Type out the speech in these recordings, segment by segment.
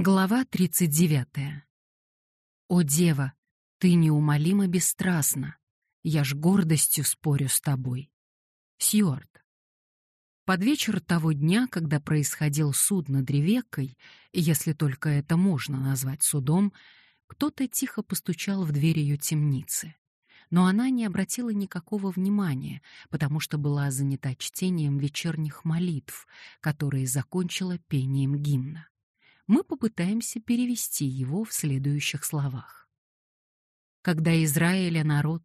Глава 39. О, дева, ты неумолимо бесстрастна. Я ж гордостью спорю с тобой. Сьюарт. Под вечер того дня, когда происходил суд над Ревеккой, если только это можно назвать судом, кто-то тихо постучал в дверь ее темницы. Но она не обратила никакого внимания, потому что была занята чтением вечерних молитв, которые закончила пением гимна мы попытаемся перевести его в следующих словах. Когда Израиля народ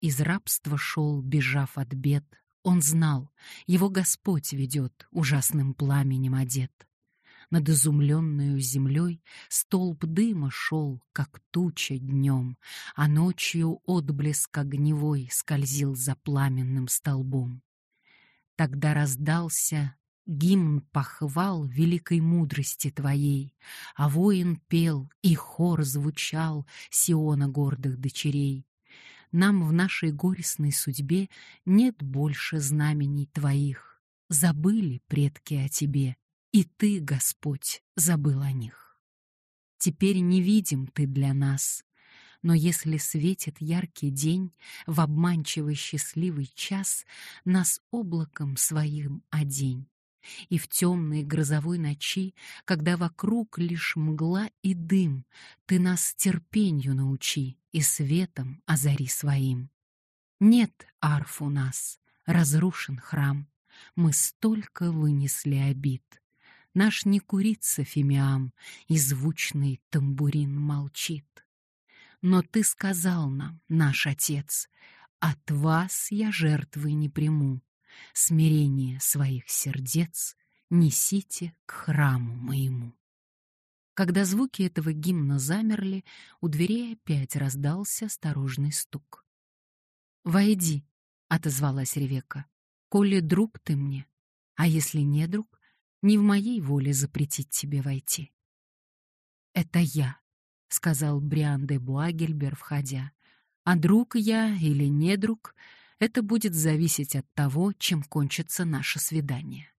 из рабства шел, бежав от бед, он знал, его Господь ведет, ожасным пламенем одет. Над изумленную землей столб дыма шел, как туча днем, а ночью отблеск огневой скользил за пламенным столбом. Тогда раздался Гимн похвал великой мудрости твоей, А воин пел, и хор звучал Сиона гордых дочерей. Нам в нашей горестной судьбе Нет больше знамений твоих. Забыли предки о тебе, И ты, Господь, забыл о них. Теперь не видим ты для нас, но если светит яркий день, В обманчивый счастливый час Нас облаком своим одень. И в темной грозовой ночи, когда вокруг лишь мгла и дым, ты нас терпенью научи и светом озари своим. Нет арф у нас, разрушен храм, мы столько вынесли обид. Наш не курица фимиам, и звучный тамбурин молчит. Но ты сказал нам, наш отец, от вас я жертвы не приму, смирение своих сердец несите к храму моему. Когда звуки этого гимна замерли, у дверей опять раздался осторожный стук. «Войди», — отозвалась Ревека, — «коли друг ты мне, а если не друг, не в моей воле запретить тебе войти». «Это я», — сказал Бриан де Буагельбер, входя, — «а друг я или не друг, это будет зависеть от того, чем кончится наше свидание.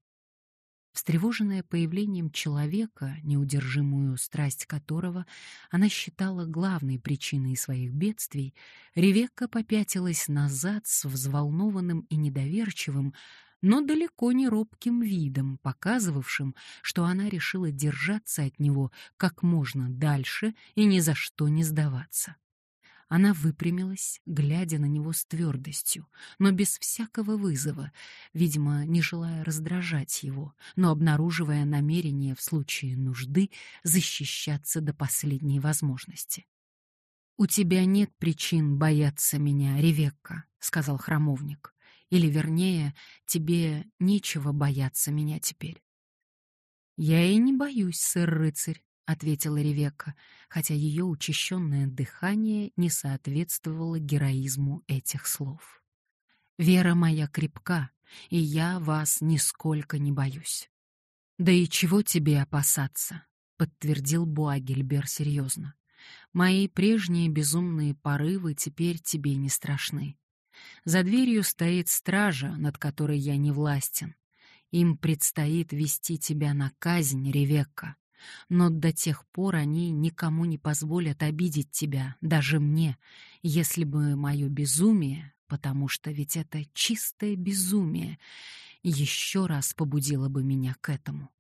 Встревоженная появлением человека, неудержимую страсть которого она считала главной причиной своих бедствий, Ревекка попятилась назад с взволнованным и недоверчивым, но далеко не робким видом, показывавшим, что она решила держаться от него как можно дальше и ни за что не сдаваться. Она выпрямилась, глядя на него с твердостью, но без всякого вызова, видимо, не желая раздражать его, но обнаруживая намерение в случае нужды защищаться до последней возможности. «У тебя нет причин бояться меня, Ревекка», — сказал храмовник. «Или, вернее, тебе нечего бояться меня теперь». «Я и не боюсь, сэр-рыцарь», ответила Ревекка, хотя ее учащенное дыхание не соответствовало героизму этих слов. Вера моя крепка, и я вас нисколько не боюсь. Да и чего тебе опасаться? подтвердил Буагельбер серьезно. Мои прежние безумные порывы теперь тебе не страшны. За дверью стоит стража, над которой я не властен. Им предстоит вести тебя на казнь, Ревекка, но до тех пор они никому не позволят обидеть тебя, даже мне, если бы мое безумие, потому что ведь это чистое безумие, еще раз побудило бы меня к этому.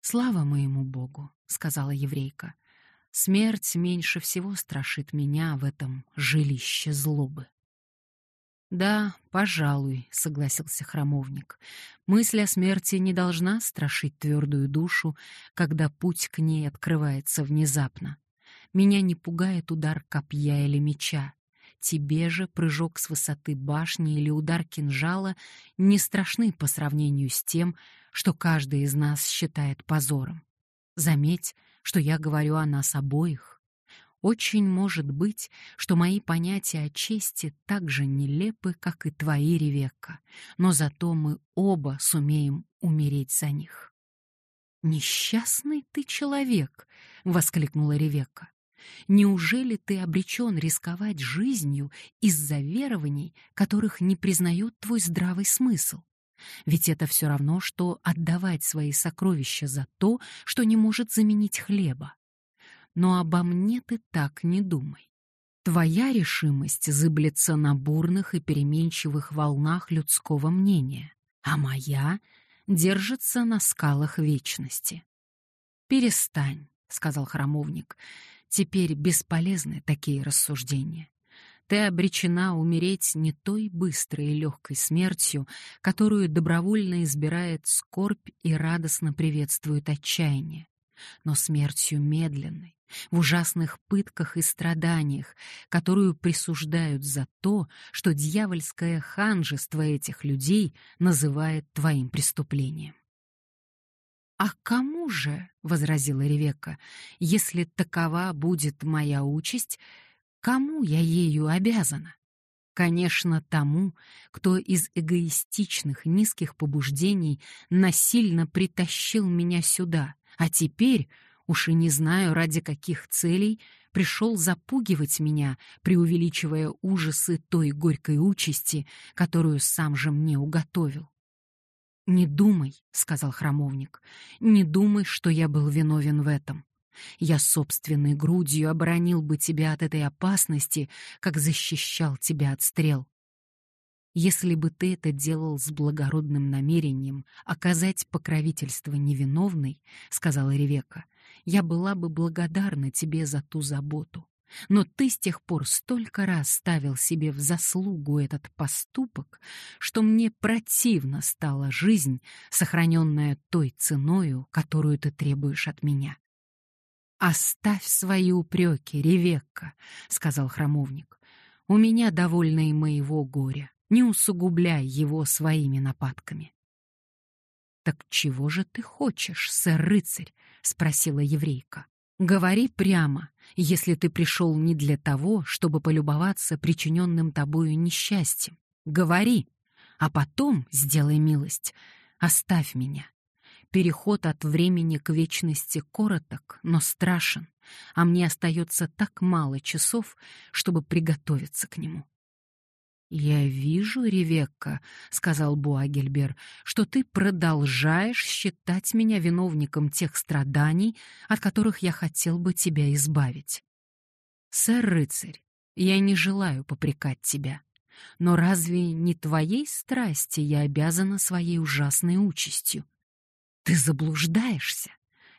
«Слава моему Богу», — сказала еврейка, — «смерть меньше всего страшит меня в этом жилище злобы». «Да, пожалуй», — согласился храмовник. «Мысль о смерти не должна страшить твердую душу, когда путь к ней открывается внезапно. Меня не пугает удар копья или меча. Тебе же прыжок с высоты башни или удар кинжала не страшны по сравнению с тем, что каждый из нас считает позором. Заметь, что я говорю о нас обоих. Очень может быть, что мои понятия о чести так же нелепы, как и твои, Ревекка, но зато мы оба сумеем умереть за них. «Несчастный ты человек!» — воскликнула Ревекка. «Неужели ты обречен рисковать жизнью из-за верований, которых не признает твой здравый смысл? Ведь это все равно, что отдавать свои сокровища за то, что не может заменить хлеба. Но обо мне ты так не думай. Твоя решимость зыблется на бурных и переменчивых волнах людского мнения, а моя держится на скалах вечности. «Перестань», — сказал храмовник, — «теперь бесполезны такие рассуждения. Ты обречена умереть не той быстрой и легкой смертью, которую добровольно избирает скорбь и радостно приветствует отчаяние, но смертью медленной, в ужасных пытках и страданиях, которую присуждают за то, что дьявольское ханжество этих людей называет твоим преступлением. «А кому же, — возразила Ревекка, — если такова будет моя участь, Кому я ею обязана? Конечно, тому, кто из эгоистичных низких побуждений насильно притащил меня сюда, а теперь, уж и не знаю ради каких целей, пришел запугивать меня, преувеличивая ужасы той горькой участи, которую сам же мне уготовил. «Не думай», — сказал храмовник, — «не думай, что я был виновен в этом. Я собственной грудью оборонил бы тебя от этой опасности, как защищал тебя от стрел. Если бы ты это делал с благородным намерением оказать покровительство невиновной, — сказала Ревека, — я была бы благодарна тебе за ту заботу. Но ты с тех пор столько раз ставил себе в заслугу этот поступок, что мне противно стала жизнь, сохраненная той ценою, которую ты требуешь от меня. «Оставь свои упреки, Ревекка», — сказал храмовник. «У меня довольно и моего горя. Не усугубляй его своими нападками». «Так чего же ты хочешь, сэр-рыцарь?» — спросила еврейка. «Говори прямо, если ты пришел не для того, чтобы полюбоваться причиненным тобою несчастьем. Говори, а потом, сделай милость, оставь меня. Переход от времени к вечности короток, но страшен, а мне остается так мало часов, чтобы приготовиться к нему. «Я вижу, Ревекка», — сказал Буагельбер, «что ты продолжаешь считать меня виновником тех страданий, от которых я хотел бы тебя избавить. Сэр-рыцарь, я не желаю попрекать тебя, но разве не твоей страсти я обязана своей ужасной участью? Ты заблуждаешься.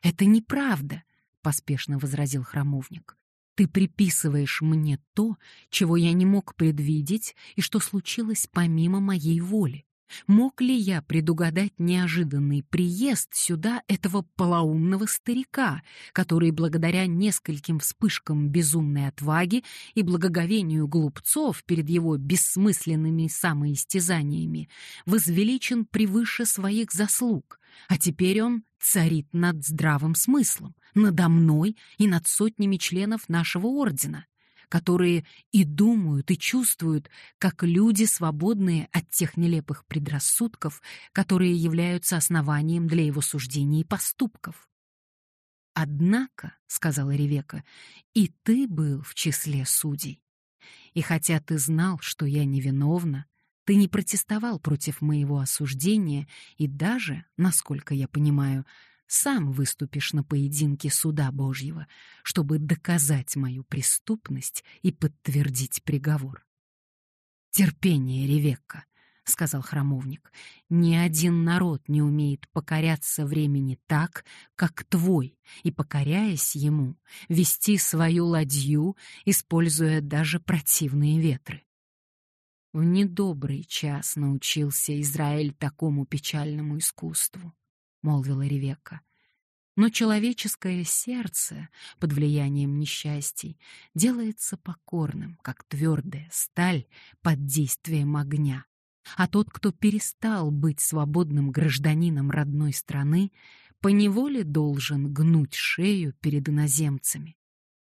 Это неправда, поспешно возразил храмовник. Ты приписываешь мне то, чего я не мог предвидеть и что случилось помимо моей воли. Мог ли я предугадать неожиданный приезд сюда этого полоумного старика, который благодаря нескольким вспышкам безумной отваги и благоговению глупцов перед его бессмысленными самоистязаниями возвеличен превыше своих заслуг, а теперь он царит над здравым смыслом, надо мной и над сотнями членов нашего ордена? которые и думают, и чувствуют, как люди, свободные от тех нелепых предрассудков, которые являются основанием для его суждений и поступков. «Однако», — сказала Ревека, — «и ты был в числе судей. И хотя ты знал, что я невиновна, ты не протестовал против моего осуждения и даже, насколько я понимаю, сам выступишь на поединке суда Божьего, чтобы доказать мою преступность и подтвердить приговор. «Терпение, Ревекка», — сказал храмовник, — «ни один народ не умеет покоряться времени так, как твой, и, покоряясь ему, вести свою ладью, используя даже противные ветры. В недобрый час научился Израиль такому печальному искусству молвила Ревекка. Но человеческое сердце под влиянием несчастий делается покорным, как твердая сталь под действием огня. А тот, кто перестал быть свободным гражданином родной страны, поневоле должен гнуть шею перед иноземцами.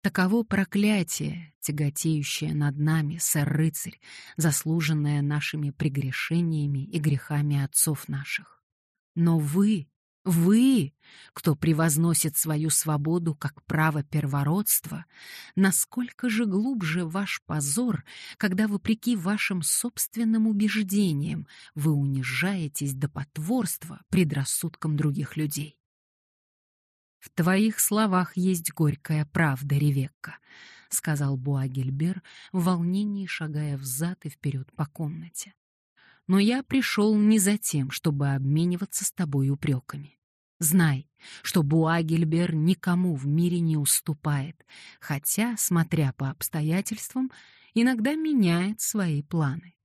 Таково проклятие, тяготеющее над нами, сэр-рыцарь, заслуженное нашими прегрешениями и грехами отцов наших. Но вы, Вы, кто превозносит свою свободу как право первородства, насколько же глубже ваш позор, когда, вопреки вашим собственным убеждениям, вы унижаетесь до потворства предрассудкам других людей. «В твоих словах есть горькая правда, Ревекка», — сказал Буагельбер, в волнении шагая взад и вперед по комнате. «Но я пришел не за тем, чтобы обмениваться с тобой упреками. Знай, что Буагельбер никому в мире не уступает, хотя, смотря по обстоятельствам, иногда меняет свои планы.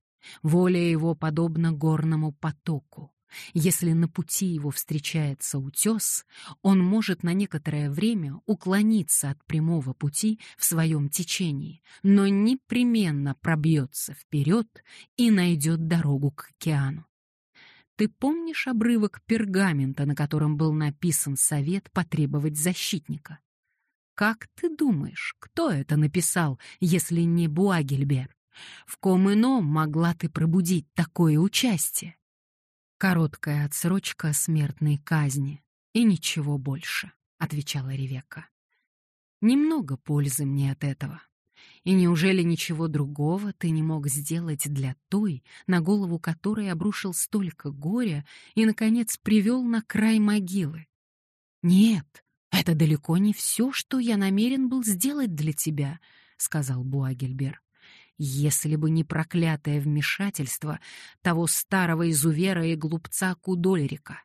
Воля его подобна горному потоку. Если на пути его встречается утес, он может на некоторое время уклониться от прямого пути в своем течении, но непременно пробьется вперед и найдет дорогу к океану. Ты помнишь обрывок пергамента, на котором был написан совет потребовать защитника? Как ты думаешь, кто это написал, если не Буагельбер? В ком ином могла ты пробудить такое участие? Короткая отсрочка смертной казни и ничего больше, отвечала Ревекка. Немного пользы мне от этого. И неужели ничего другого ты не мог сделать для той, на голову которой обрушил столько горя и, наконец, привел на край могилы? Нет, это далеко не все, что я намерен был сделать для тебя, сказал Буагельбер. Если бы не проклятое вмешательство того старого изувера и глупца Кудолерика,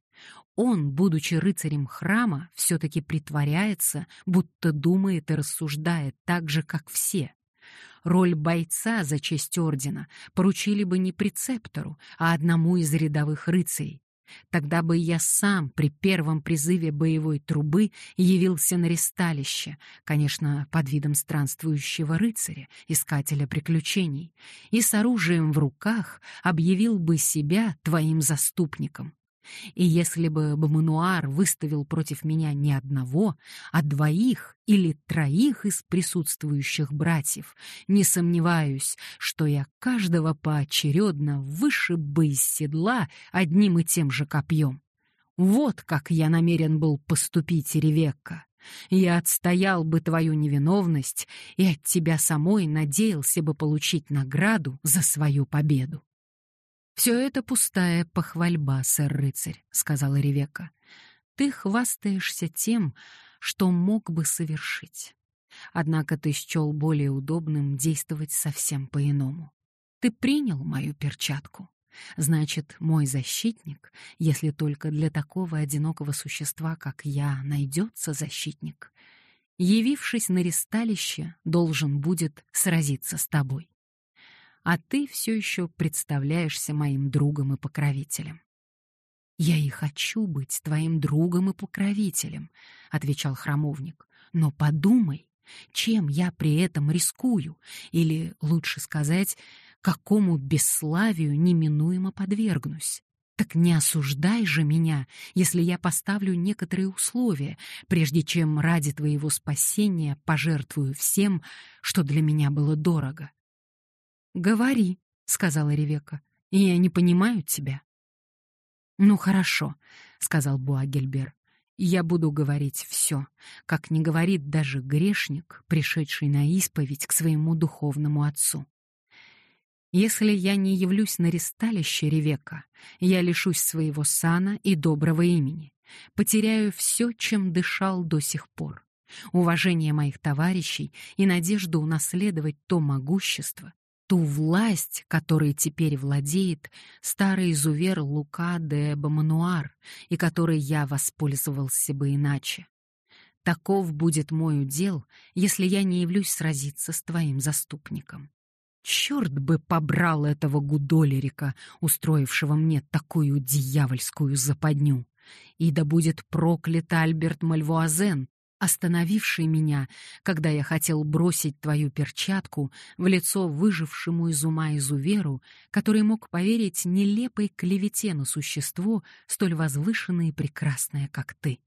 он, будучи рыцарем храма, все-таки притворяется, будто думает и рассуждает так же, как все. Роль бойца за честь ордена поручили бы не прецептору, а одному из рядовых рыцарей. Тогда бы я сам при первом призыве боевой трубы явился на ресталище, конечно, под видом странствующего рыцаря, искателя приключений, и с оружием в руках объявил бы себя твоим заступником. И если бы Бамануар выставил против меня не одного, а двоих или троих из присутствующих братьев, не сомневаюсь, что я каждого поочередно вышиб бы из седла одним и тем же копьем. Вот как я намерен был поступить, Ревекка. Я отстоял бы твою невиновность и от тебя самой надеялся бы получить награду за свою победу. «Все это пустая похвальба, сэр-рыцарь», — сказала Ревека. «Ты хвастаешься тем, что мог бы совершить. Однако ты счел более удобным действовать совсем по-иному. Ты принял мою перчатку. Значит, мой защитник, если только для такого одинокого существа, как я, найдется защитник, явившись на ресталище, должен будет сразиться с тобой а ты все еще представляешься моим другом и покровителем. «Я и хочу быть твоим другом и покровителем», — отвечал храмовник. «Но подумай, чем я при этом рискую, или, лучше сказать, какому бесславию неминуемо подвергнусь. Так не осуждай же меня, если я поставлю некоторые условия, прежде чем ради твоего спасения пожертвую всем, что для меня было дорого. «Говори», — сказала Ревека, — «я не понимаю тебя». «Ну хорошо», — сказал Буагельбер. «Я буду говорить все, как не говорит даже грешник, пришедший на исповедь к своему духовному отцу. Если я не явлюсь на ресталище Ревека, я лишусь своего сана и доброго имени, потеряю все, чем дышал до сих пор, уважение моих товарищей и надежду унаследовать то могущество, ту власть, которой теперь владеет старый изувер Лука де Бамануар, и которой я воспользовался бы иначе. Таков будет мой удел, если я не явлюсь сразиться с твоим заступником. Черт бы побрал этого гудолерика, устроившего мне такую дьявольскую западню. И да будет проклят Альберт Мальвуазен, остановивший меня, когда я хотел бросить твою перчатку в лицо выжившему из ума изуверу, который мог поверить нелепой клевете на существо, столь возвышенное и прекрасное, как ты.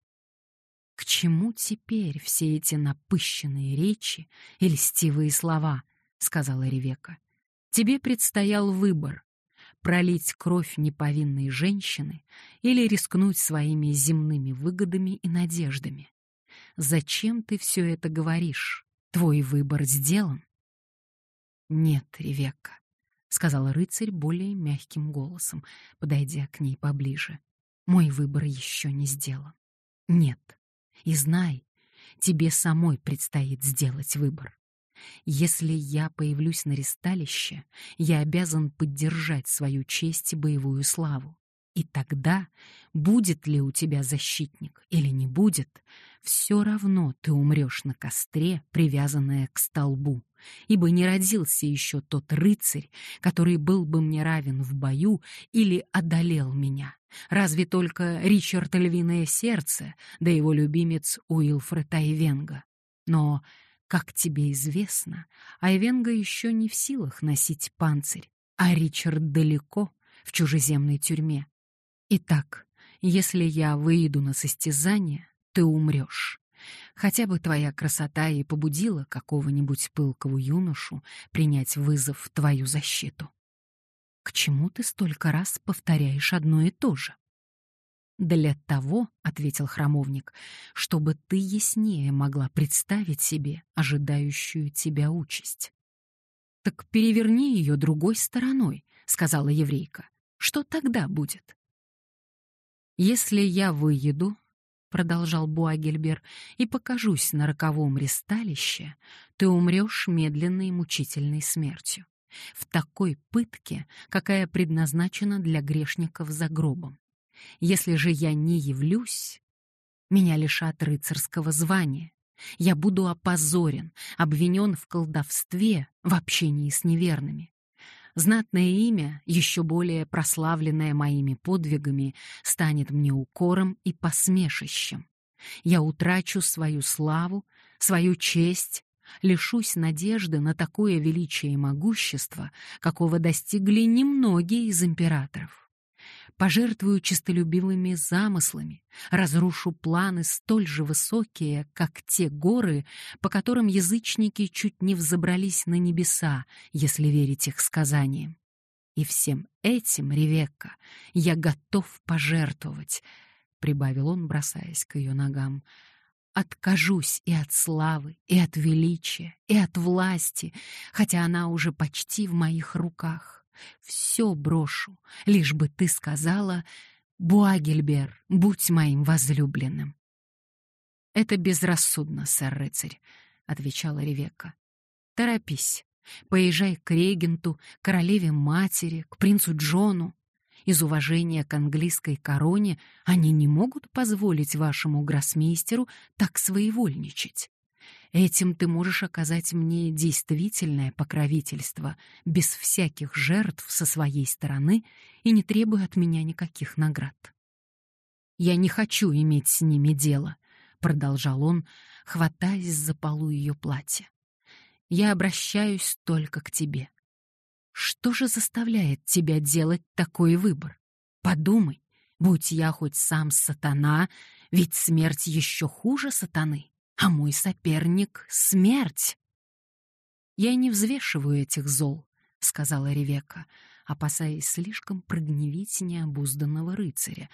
К чему теперь все эти напыщенные речи и льстивые слова, — сказала Ревека. Тебе предстоял выбор пролить кровь неповинной женщины или рискнуть своими земными выгодами и надеждами. Зачем ты все это говоришь? Твой выбор сделан. Нет, Ревекка, сказал рыцарь более мягким голосом, подойдя к ней поближе. Мой выбор еще не сделан. Нет. И знай, тебе самой предстоит сделать выбор. Если я появлюсь на ресталище, я обязан поддержать свою честь и боевую славу. И тогда, будет ли у тебя защитник или не будет, все равно ты умрешь на костре, привязанная к столбу, ибо не родился еще тот рыцарь, который был бы мне равен в бою или одолел меня. Разве только Ричард Львиное Сердце, да его любимец Уилфред Айвенга. Но, как тебе известно, Айвенга еще не в силах носить панцирь, а Ричард далеко, в чужеземной тюрьме. Итак, если я выйду на состязание, ты умрешь. Хотя бы твоя красота и побудила какого-нибудь пылкого юношу принять вызов в твою защиту. К чему ты столько раз повторяешь одно и то же? Для того, ответил храмовник, чтобы ты яснее могла представить себе ожидающую тебя участь. Так переверни ее другой стороной, сказала еврейка. Что тогда будет? «Если я выеду, — продолжал Буагельбер, — и покажусь на роковом ресталище, ты умрешь медленной и мучительной смертью, в такой пытке, какая предназначена для грешников за гробом. Если же я не явлюсь, меня лишат рыцарского звания, я буду опозорен, обвинен в колдовстве, в общении с неверными. Знатное имя, еще более прославленное моими подвигами, станет мне укором и посмешищем. Я утрачу свою славу, свою честь, лишусь надежды на такое величие и могущество, какого достигли немногие из императоров пожертвую честолюбивыми замыслами, разрушу планы столь же высокие, как те горы, по которым язычники чуть не взобрались на небеса, если верить их сказаниям. И всем этим, Ревекка, я готов пожертвовать, — прибавил он, бросаясь к ее ногам. Откажусь и от славы, и от величия, и от власти, хотя она уже почти в моих руках. Все брошу, лишь бы ты сказала «Буагельбер, будь моим возлюбленным». «Это безрассудно, сэр-рыцарь», — отвечала Ревекка. «Торопись, поезжай к регенту, королеве-матери, к принцу Джону. Из уважения к английской короне они не могут позволить вашему гроссмейстеру так своевольничать. Этим ты можешь оказать мне действительное покровительство, без всяких жертв со своей стороны и не требуя от меня никаких наград. «Я не хочу иметь с ними дело», — продолжал он, хватаясь за полу ее платья. «Я обращаюсь только к тебе. Что же заставляет тебя делать такой выбор? Подумай, будь я хоть сам сатана, ведь смерть еще хуже сатаны а мой соперник — смерть. «Я не взвешиваю этих зол», — сказала Ревека, опасаясь слишком прогневить необузданного рыцаря,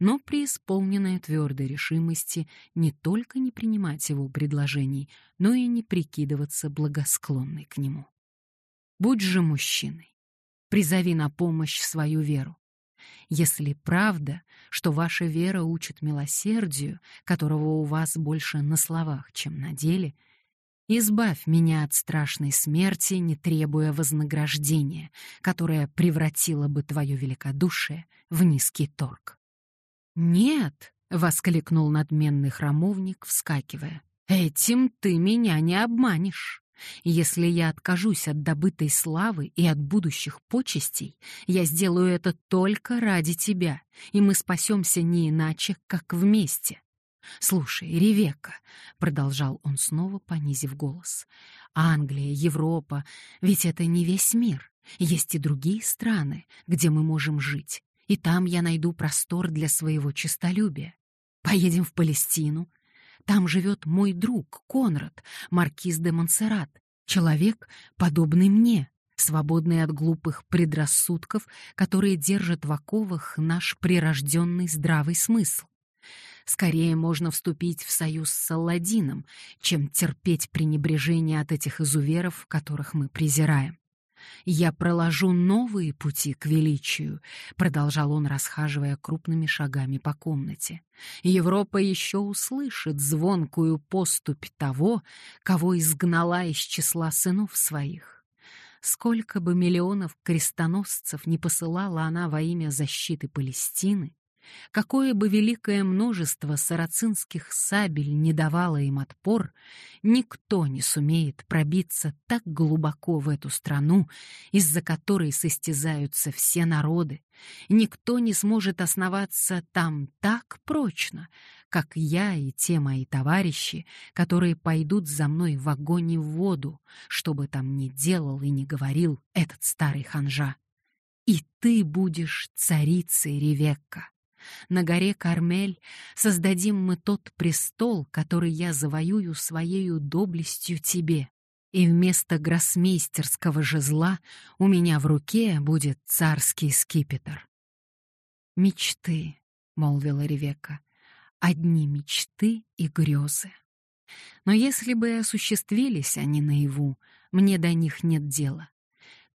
но преисполненная твердой решимости не только не принимать его предложений, но и не прикидываться благосклонной к нему. «Будь же мужчиной, призови на помощь свою веру. Если правда, что ваша вера учит милосердию, которого у вас больше на словах, чем на деле, избавь меня от страшной смерти, не требуя вознаграждения, которое превратило бы твое великодушие в низкий торг. «Нет!» — воскликнул надменный храмовник, вскакивая. «Этим ты меня не обманешь!» Если я откажусь от добытой славы и от будущих почестей, я сделаю это только ради тебя, и мы спасемся не иначе, как вместе. «Слушай, Ревекка», — продолжал он снова, понизив голос, — «Англия, Европа, ведь это не весь мир. Есть и другие страны, где мы можем жить, и там я найду простор для своего честолюбия. Поедем в Палестину, там живет мой друг Конрад, маркиз де Монсеррат, человек, подобный мне, свободный от глупых предрассудков, которые держат в оковах наш прирожденный здравый смысл. Скорее можно вступить в союз с Салладином, чем терпеть пренебрежение от этих изуверов, которых мы презираем. «Я проложу новые пути к величию», — продолжал он, расхаживая крупными шагами по комнате. «Европа еще услышит звонкую поступь того, кого изгнала из числа сынов своих. Сколько бы миллионов крестоносцев не посылала она во имя защиты Палестины, Какое бы великое множество сарацинских сабель не давало им отпор, никто не сумеет пробиться так глубоко в эту страну, из-за которой состязаются все народы. Никто не сможет основаться там так прочно, как я и те мои товарищи, которые пойдут за мной в огонь и в воду, чтобы там не делал и не говорил этот старый ханжа. И ты будешь царицей, Ревекка. На горе Кармель создадим мы тот престол, который я завоюю своею доблестью тебе. И вместо гроссмейстерского жезла у меня в руке будет царский скипетр. «Мечты», — молвила Ревека, — «одни мечты и грезы. Но если бы осуществились они наяву, мне до них нет дела.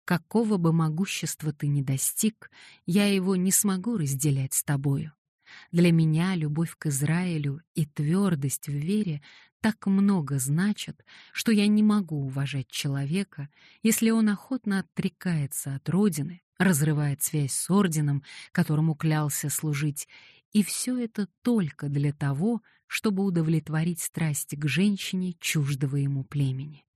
Какого бы могущества ты ни достиг, я его не смогу разделять с тобою. Для меня любовь к Израилю и твердость в вере так много значат, что я не могу уважать человека, если он охотно отрекается от родины, разрывает связь с орденом, которому клялся служить, и все это только для того, чтобы удовлетворить страсть к женщине чуждого ему племени.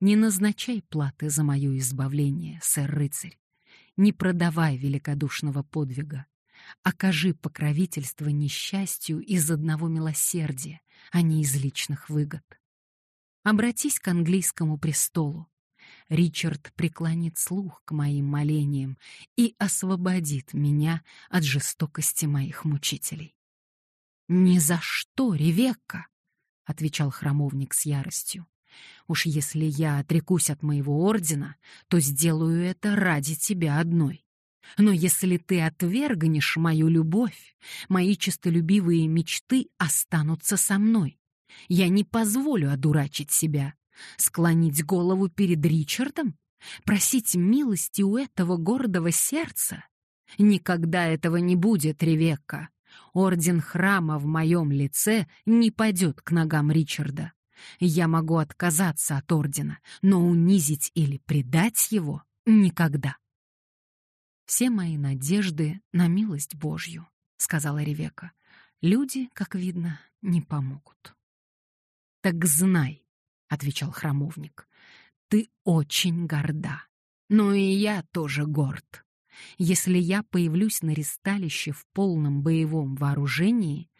Не назначай платы за мое избавление, сэр-рыцарь. Не продавай великодушного подвига. Окажи покровительство несчастью из одного милосердия, а не из личных выгод. Обратись к английскому престолу. Ричард преклонит слух к моим молениям и освободит меня от жестокости моих мучителей. «Ни за что, Ревекка!» — отвечал храмовник с яростью. Уж если я отрекусь от моего ордена, то сделаю это ради тебя одной. Но если ты отвергнешь мою любовь, мои честолюбивые мечты останутся со мной. Я не позволю одурачить себя, склонить голову перед Ричардом, просить милости у этого гордого сердца. Никогда этого не будет, Ревекка. Орден храма в моем лице не пойдет к ногам Ричарда. Я могу отказаться от ордена, но унизить или предать его никогда. Все мои надежды на милость Божью, сказала Ревека. Люди, как видно, не помогут. Так знай, отвечал храмовник. Ты очень горда. Но и я тоже горд. Если я появлюсь на ристалище в полном боевом вооружении,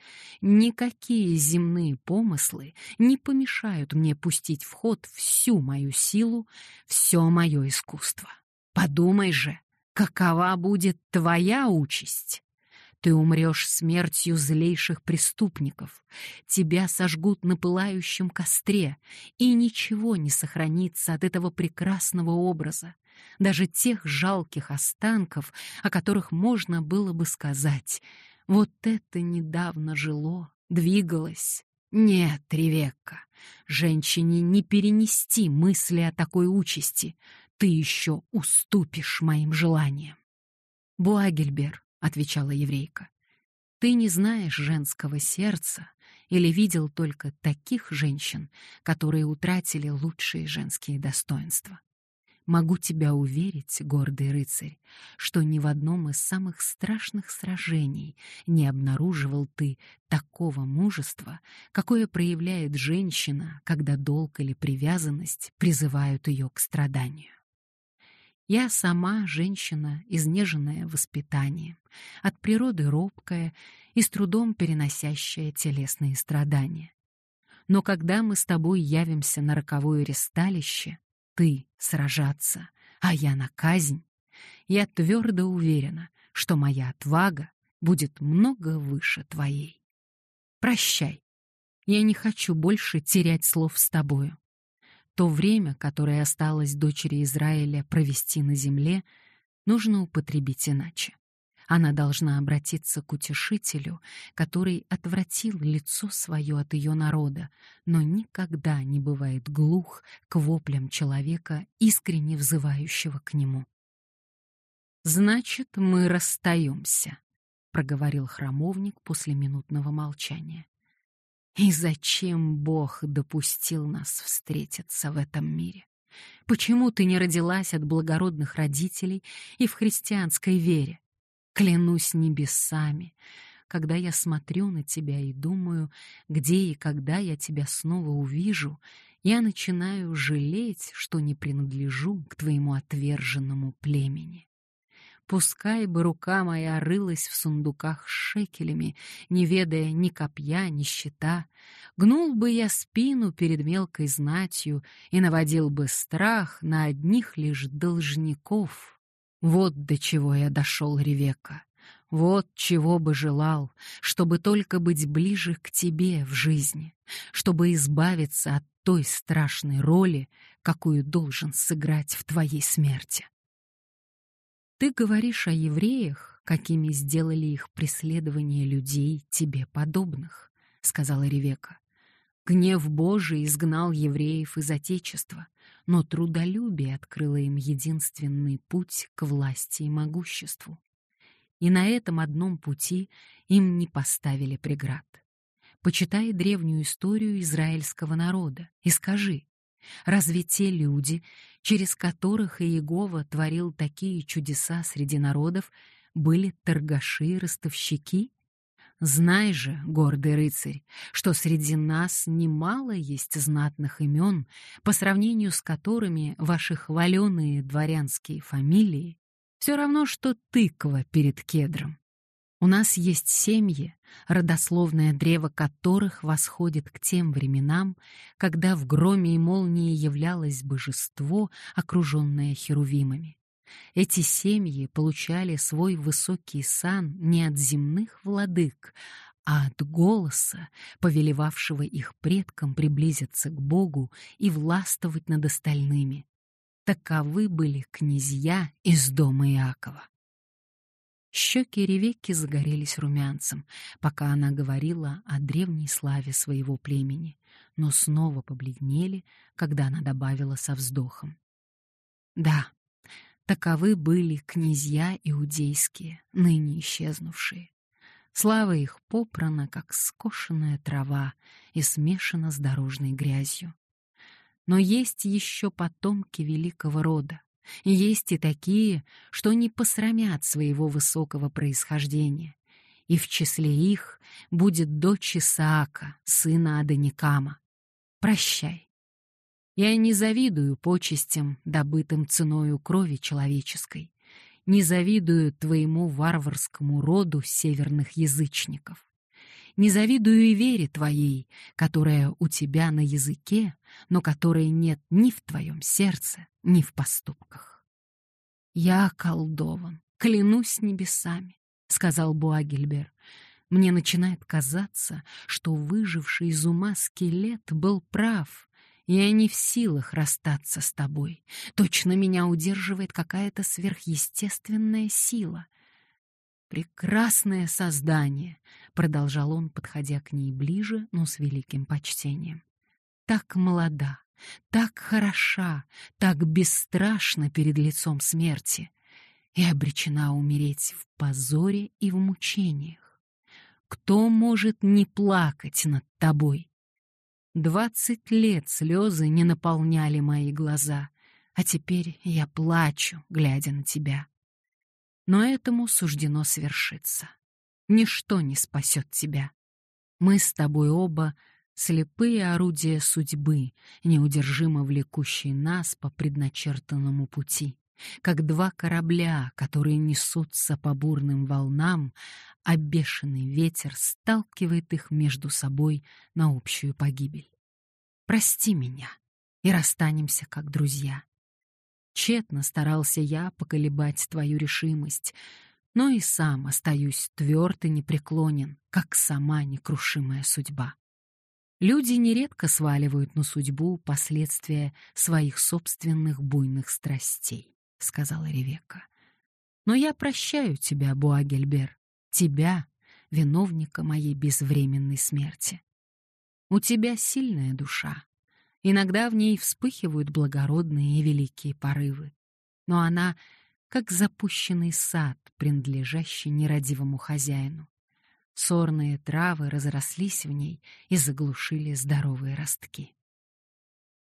никакие земные помыслы не помешают мне пустить в ход всю мою силу, все мое искусство. Подумай же, какова будет твоя участь? Ты умрешь смертью злейших преступников. Тебя сожгут на пылающем костре, и ничего не сохранится от этого прекрасного образа, даже тех жалких останков, о которых можно было бы сказать. Вот это недавно жило, двигалось. Нет, Ревекка, женщине не перенести мысли о такой участи. Ты еще уступишь моим желаниям. Буагельбер, — отвечала еврейка. «Ты не знаешь женского сердца или видел только таких женщин, которые утратили лучшие женские достоинства. Могу тебя уверить, гордый рыцарь, что ни в одном из самых страшных сражений не обнаруживал ты такого мужества, какое проявляет женщина, когда долг или привязанность призывают ее к страданию. Я сама женщина, изнеженная воспитанием, от природы робкая и с трудом переносящая телесные страдания. Но когда мы с тобой явимся на роковое ресталище, ты сражаться, а я на казнь, я твердо уверена, что моя отвага будет много выше твоей. Прощай. Я не хочу больше терять слов с тобою. То время, которое осталось дочери Израиля провести на земле, нужно употребить иначе. Она должна обратиться к утешителю, который отвратил лицо свое от ее народа, но никогда не бывает глух к воплям человека, искренне взывающего к нему. «Значит, мы расстаемся», — проговорил храмовник после минутного молчания. «И зачем Бог допустил нас встретиться в этом мире? Почему ты не родилась от благородных родителей и в христианской вере? Клянусь небесами, когда я смотрю на тебя и думаю, где и когда я тебя снова увижу, я начинаю жалеть, что не принадлежу к твоему отверженному племени. Пускай бы рука моя рылась в сундуках с шекелями, не ведая ни копья, ни щита, гнул бы я спину перед мелкой знатью и наводил бы страх на одних лишь должников, вот до чего я дошел, Ревека. Вот чего бы желал, чтобы только быть ближе к тебе в жизни, чтобы избавиться от той страшной роли, какую должен сыграть в твоей смерти. Ты говоришь о евреях, какими сделали их преследование людей тебе подобных, сказала Ревека. Гнев Божий изгнал евреев из Отечества, но трудолюбие открыло им единственный путь к власти и могуществу. И на этом одном пути им не поставили преград. Почитай древнюю историю израильского народа и скажи, разве те люди, через которых Иегова творил такие чудеса среди народов, были торгаши и ростовщики? Знай же, гордый рыцарь, что среди нас немало есть знатных имен, по сравнению с которыми ваши хваленые дворянские фамилии все равно, что тыква перед кедром. У нас есть семьи, родословное древо которых восходит к тем временам, когда в громе и молнии являлось божество, окруженное херувимами. Эти семьи получали свой высокий сан не от земных владык, а от голоса, повелевавшего их предкам приблизиться к Богу и властвовать над остальными. Таковы были князья из дома Иакова. Щеки Ревекки загорелись румянцем, пока она говорила о древней славе своего племени, но снова побледнели, когда она добавила со вздохом. «Да, Таковы были князья иудейские, ныне исчезнувшие. Слава их попрана, как скошенная трава, и смешана с дорожной грязью. Но есть еще потомки великого рода, и есть и такие, что не посрамят своего высокого происхождения, и в числе их будет дочь Исаака, сына Аданикама. Прощай. Я не завидую почестям, добытым ценою крови человеческой, не завидую твоему варварскому роду северных язычников. Не завидую и вере твоей, которая у тебя на языке, но которой нет ни в твоем сердце, ни в поступках. Я околдован, клянусь небесами, — сказал Буагельбер. Мне начинает казаться, что выживший из ума скелет был прав, я не в силах расстаться с тобой. Точно меня удерживает какая-то сверхъестественная сила. Прекрасное создание, продолжал он, подходя к ней ближе, но с великим почтением. Так молода, так хороша, так бесстрашна перед лицом смерти и обречена умереть в позоре и в мучениях. Кто может не плакать над тобой? Двадцать лет слезы не наполняли мои глаза, а теперь я плачу, глядя на тебя. Но этому суждено свершиться. Ничто не спасет тебя. Мы с тобой оба слепые орудия судьбы, неудержимо влекущие нас по предначертанному пути, как два корабля, которые несутся по бурным волнам, а бешеный ветер сталкивает их между собой на общую погибель. Прости меня, и расстанемся как друзья. Тщетно старался я поколебать твою решимость, но и сам остаюсь тверд и непреклонен, как сама некрушимая судьба. Люди нередко сваливают на судьбу последствия своих собственных буйных страстей, сказала Ревекка. Но я прощаю тебя, Буагельбер, тебя, виновника моей безвременной смерти. У тебя сильная душа. Иногда в ней вспыхивают благородные и великие порывы. Но она как запущенный сад, принадлежащий нерадивому хозяину. Сорные травы разрослись в ней и заглушили здоровые ростки.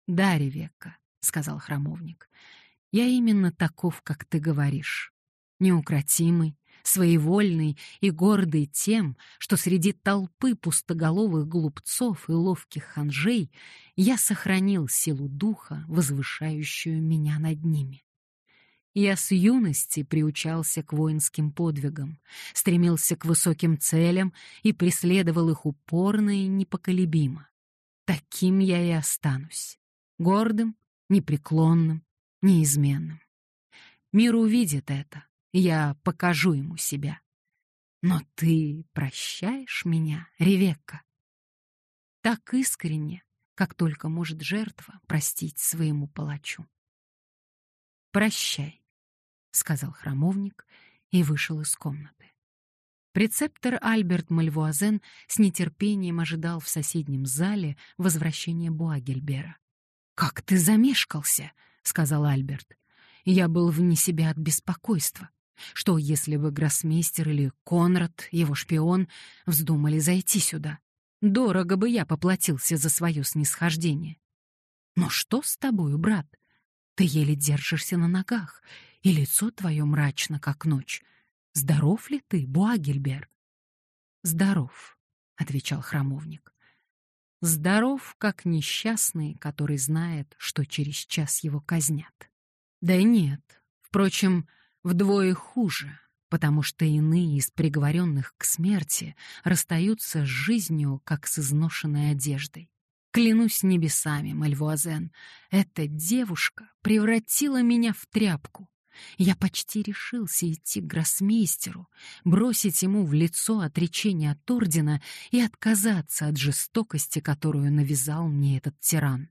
«Да, Ревекка», — сказал храмовник, — «я именно таков, как ты говоришь неукротимый, своевольный и гордый тем, что среди толпы пустоголовых глупцов и ловких ханжей я сохранил силу духа, возвышающую меня над ними. Я с юности приучался к воинским подвигам, стремился к высоким целям и преследовал их упорно и непоколебимо. Таким я и останусь, гордым, непреклонным, неизменным. Мир увидит это, я покажу ему себя. Но ты прощаешь меня, Ревекка? Так искренне, как только может жертва простить своему палачу. «Прощай», — сказал храмовник и вышел из комнаты. Прецептор Альберт Мальвуазен с нетерпением ожидал в соседнем зале возвращения Буагельбера. «Как ты замешкался!» — сказал Альберт. «Я был вне себя от беспокойства. Что, если бы гроссмейстер или Конрад, его шпион, вздумали зайти сюда? Дорого бы я поплатился за свое снисхождение. Но что с тобою, брат? Ты еле держишься на ногах, и лицо твое мрачно, как ночь. Здоров ли ты, Буагельбер? Здоров, — отвечал храмовник. Здоров, как несчастный, который знает, что через час его казнят. Да нет, впрочем, Вдвое хуже, потому что иные из приговоренных к смерти расстаются с жизнью, как с изношенной одеждой. Клянусь небесами, Мальвуазен, эта девушка превратила меня в тряпку. Я почти решился идти к гроссмейстеру, бросить ему в лицо отречение от ордена и отказаться от жестокости, которую навязал мне этот тиран.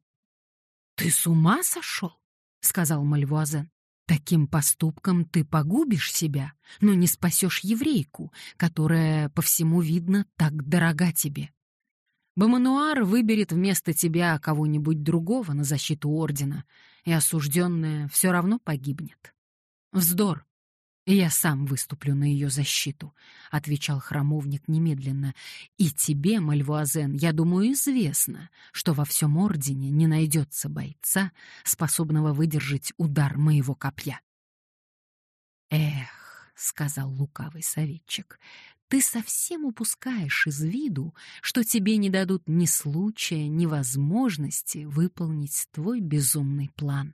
«Ты с ума сошел?» — сказал Мальвуазен. Таким поступком ты погубишь себя, но не спасешь еврейку, которая, по всему видно, так дорога тебе. Бамануар выберет вместо тебя кого-нибудь другого на защиту ордена, и осужденная все равно погибнет. Вздор. «Я сам выступлю на ее защиту», — отвечал храмовник немедленно. «И тебе, Мальвуазен, я думаю, известно, что во всем ордене не найдется бойца, способного выдержать удар моего копья». «Эх», — сказал лукавый советчик, — «ты совсем упускаешь из виду, что тебе не дадут ни случая, ни возможности выполнить твой безумный план.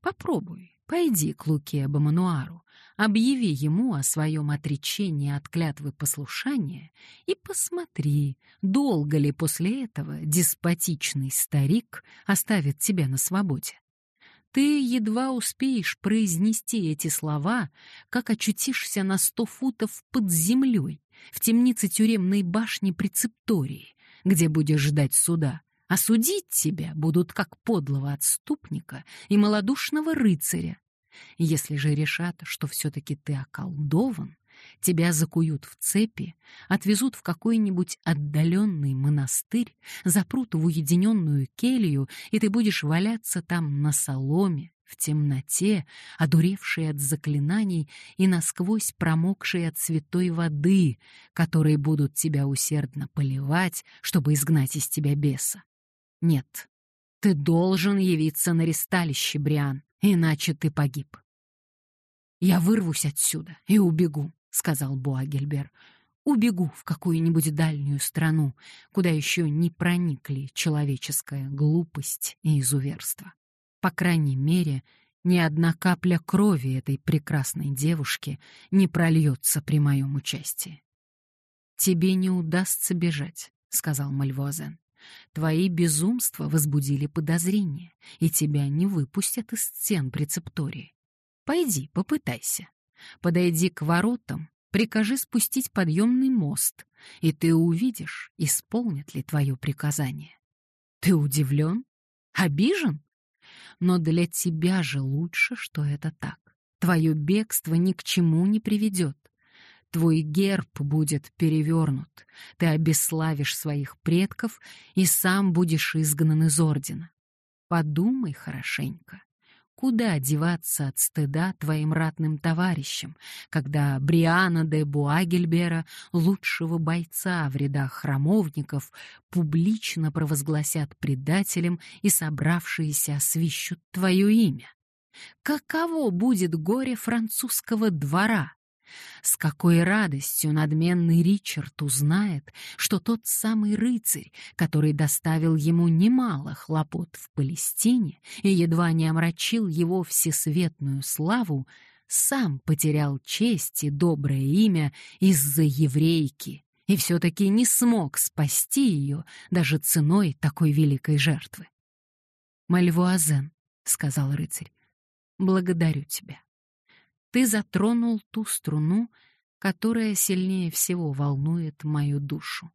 Попробуй, пойди к Луке Бамануару, объяви ему о своем отречении от клятвы послушания и посмотри, долго ли после этого деспотичный старик оставит тебя на свободе. Ты едва успеешь произнести эти слова, как очутишься на сто футов под землей, в темнице тюремной башни прецептории, где будешь ждать суда, а судить тебя будут как подлого отступника и малодушного рыцаря. Если же решат, что все-таки ты околдован, тебя закуют в цепи, отвезут в какой-нибудь отдаленный монастырь, запрут в уединенную келью, и ты будешь валяться там на соломе, в темноте, одуревший от заклинаний и насквозь промокший от святой воды, которые будут тебя усердно поливать, чтобы изгнать из тебя беса. Нет, ты должен явиться на ресталище, Бриан, иначе ты погиб. «Я вырвусь отсюда и убегу», — сказал Буагельбер. «Убегу в какую-нибудь дальнюю страну, куда еще не проникли человеческая глупость и изуверство. По крайней мере, ни одна капля крови этой прекрасной девушки не прольется при моем участии». «Тебе не удастся бежать», — сказал Мальвуазен. Твои безумства возбудили подозрения, и тебя не выпустят из стен прецептории. Пойди, попытайся. Подойди к воротам, прикажи спустить подъемный мост, и ты увидишь, исполнит ли твое приказание. Ты удивлен? Обижен? Но для тебя же лучше, что это так. Твое бегство ни к чему не приведет. Твой герб будет перевернут, ты обесславишь своих предков и сам будешь изгнан из ордена. Подумай хорошенько, куда деваться от стыда твоим ратным товарищам, когда Бриана де Буагельбера, лучшего бойца в рядах храмовников, публично провозгласят предателем и собравшиеся освищут твое имя? Каково будет горе французского двора, с какой радостью надменный Ричард узнает, что тот самый рыцарь, который доставил ему немало хлопот в Палестине и едва не омрачил его всесветную славу, сам потерял честь и доброе имя из-за еврейки и все-таки не смог спасти ее даже ценой такой великой жертвы. «Мальвуазен», — сказал рыцарь, — «благодарю тебя ты затронул ту струну, которая сильнее всего волнует мою душу.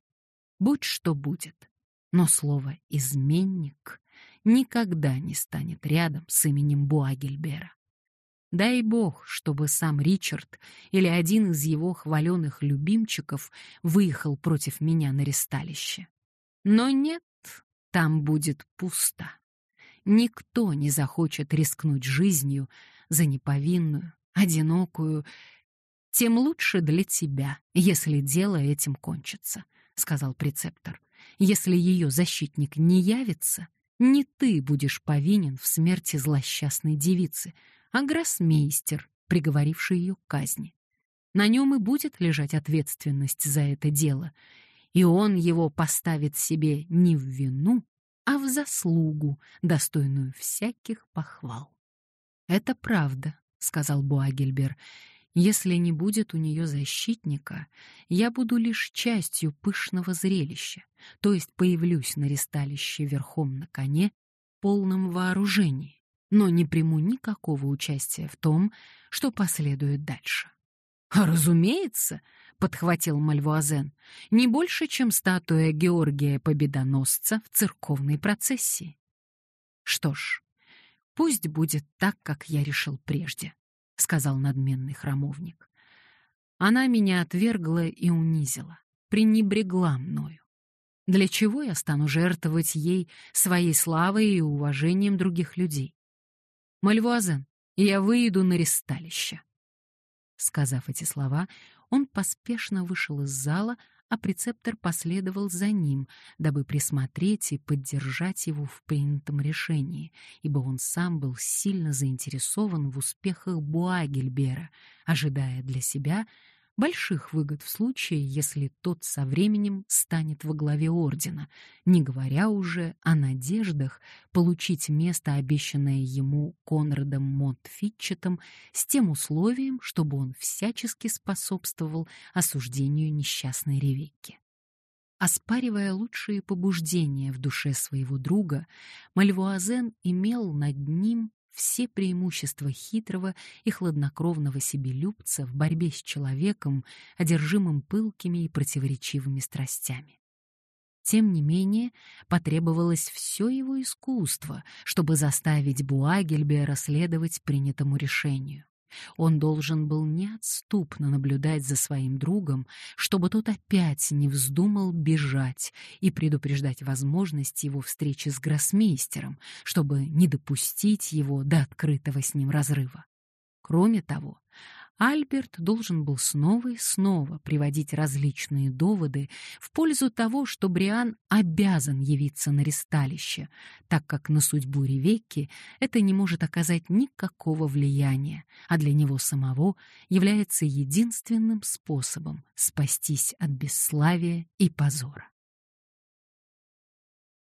Будь что будет, но слово «изменник» никогда не станет рядом с именем Буагельбера. Дай бог, чтобы сам Ричард или один из его хваленых любимчиков выехал против меня на ресталище. Но нет, там будет пусто. Никто не захочет рискнуть жизнью за неповинную, одинокую, тем лучше для тебя, если дело этим кончится, сказал прецептор. Если ее защитник не явится, не ты будешь повинен в смерти злосчастной девицы, а гроссмейстер, приговоривший ее к казни. На нем и будет лежать ответственность за это дело, и он его поставит себе не в вину, а в заслугу, достойную всяких похвал. Это правда, — сказал Буагельбер. «Если не будет у нее защитника, я буду лишь частью пышного зрелища, то есть появлюсь на ресталище верхом на коне, полном вооружении, но не приму никакого участия в том, что последует дальше». «Разумеется», — подхватил Мальвуазен, — «не больше, чем статуя Георгия Победоносца в церковной процессии». «Что ж, Пусть будет так, как я решил прежде, сказал надменный храмовник. Она меня отвергла и унизила, пренебрегла мною. Для чего я стану жертвовать ей своей славой и уважением других людей? Мальвуазен, я выйду на ресталище. Сказав эти слова, он поспешно вышел из зала, а прецептор последовал за ним, дабы присмотреть и поддержать его в принятом решении, ибо он сам был сильно заинтересован в успехах Буагельбера, ожидая для себя больших выгод в случае, если тот со временем станет во главе ордена, не говоря уже о надеждах получить место, обещанное ему Конрадом Монтфитчетом, с тем условием, чтобы он всячески способствовал осуждению несчастной Ревекки. Оспаривая лучшие побуждения в душе своего друга, Мальвуазен имел над ним все преимущества хитрого и хладнокровного себелюбца в борьбе с человеком, одержимым пылкими и противоречивыми страстями. Тем не менее, потребовалось все его искусство, чтобы заставить Буагельбе следовать принятому решению. Он должен был неотступно наблюдать за своим другом, чтобы тот опять не вздумал бежать и предупреждать возможность его встречи с гроссмейстером, чтобы не допустить его до открытого с ним разрыва. Кроме того, Альберт должен был снова и снова приводить различные доводы в пользу того, что Бриан обязан явиться на ресталище, так как на судьбу Ревекки это не может оказать никакого влияния, а для него самого является единственным способом спастись от бесславия и позора.